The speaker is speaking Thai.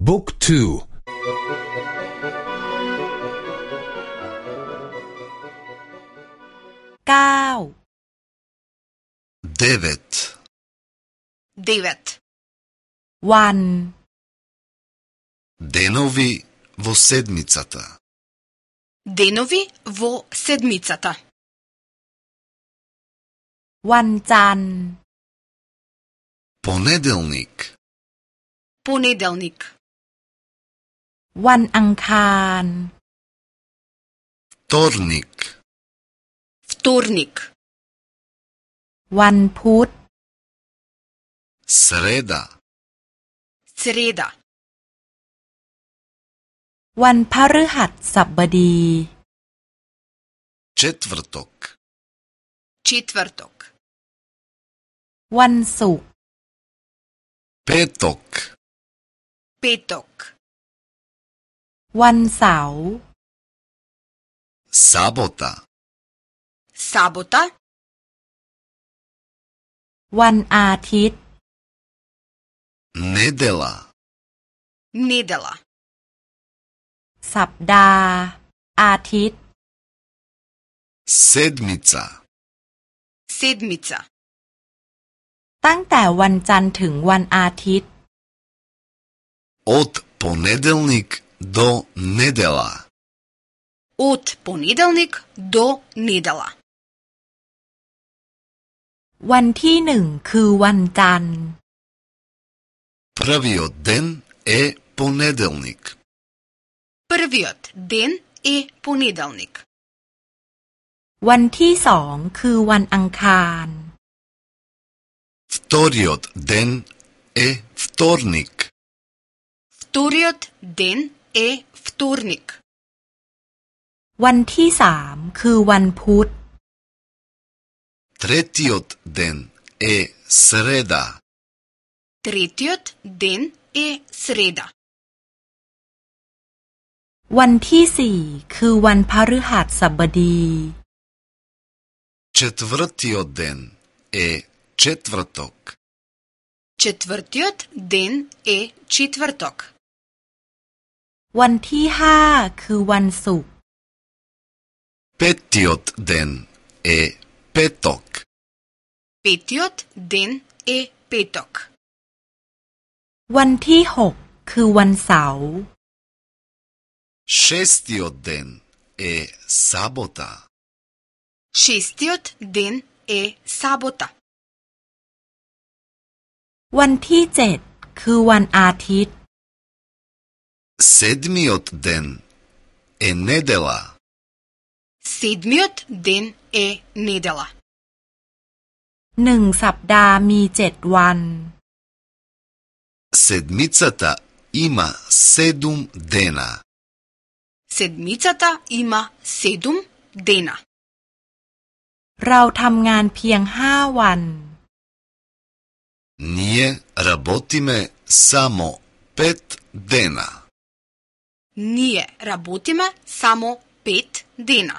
Book 2 9 9 9 Ван Денови во седмицата Денови во седмицата Ван Понеделник Понеделник วันอังคารตอร์นิกตอร์นิก วันพุธสเรดาสเรดาวันพฤหัสบดีเจ็วตกชีตวรตก วันศุกร์เปตกเปตกวันเสาร์ Sabota Sabota วันอาทิตย์ Недела н е เดลาสัปดาห์ อาทิตย์ с е ดมิซา с е ดมิซาตั้งแต่วันจันทร์ถึงวันอาทิตย์ От понеделник до недела. Од понеделник до недела. วันที่หนึ่งคือวันจันทร์ Првиот ден е понеделник. Првиот ден е понеделник. วันที่สองคือวันอังคาร Вториот ден е вторник. Вториот ден เอฟตูร์นิกวันที่สามคือวันพุธทรีติอตเดนเอสเรดาทรีติอตเดนเอสเรดาวันที่สี่คือวันพฤหัสบดีวตนเอเวตกเวอดเนเอชวันที่ห้า คือวันศุกร์ Petiot den e petok Petiot den e petok วันที่หก คือวันเสาร์ Шестиот ден е сабота. ш e s t i o t den e sabota วันที่เจ็ด คือวันอาทิตย์ Седмиот ден е недела. Седмиот ден е недела. หนึ่งสัปดาห์มีเจ็ดวัน Седмицата има седум дена. Седмицата има седум дена. เราทำงานเพียงห้าวัน Ние работиме само пет дена. ние работиме само 5 дена.